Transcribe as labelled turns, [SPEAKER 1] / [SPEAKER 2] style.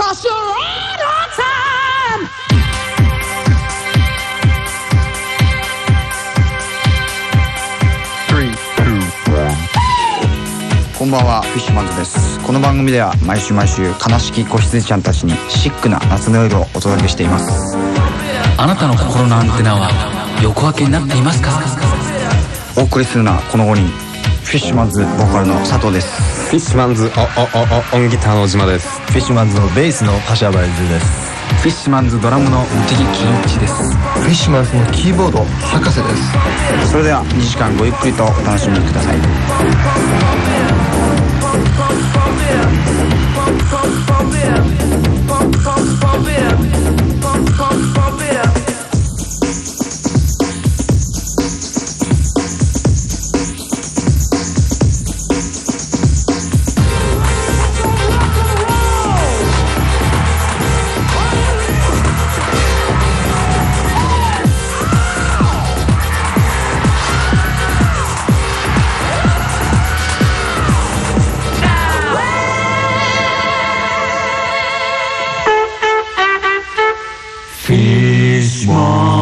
[SPEAKER 1] Cause you're right on time.
[SPEAKER 2] こんばんはフィッシュマンズです。この番組では毎週毎週悲しき子羊ちゃんたちにシックな夏の夜をお届けしています。
[SPEAKER 3] あなたの心のアンテナは横分けになっていますか？
[SPEAKER 2] お送りするのはこの5人フィッシュマンズボーカルの佐藤です。
[SPEAKER 4] フィッシュマンズおおおおオンギターの小島です。
[SPEAKER 5] フィッシュマンズのベースの柏原譲です。
[SPEAKER 2] フィッシュマンズドラムの茂木金一です。
[SPEAKER 5] フィッシュマンズのキーボード博士です。
[SPEAKER 2] それでは2時間ごゆっくりとお楽しみください
[SPEAKER 3] フィッシュマン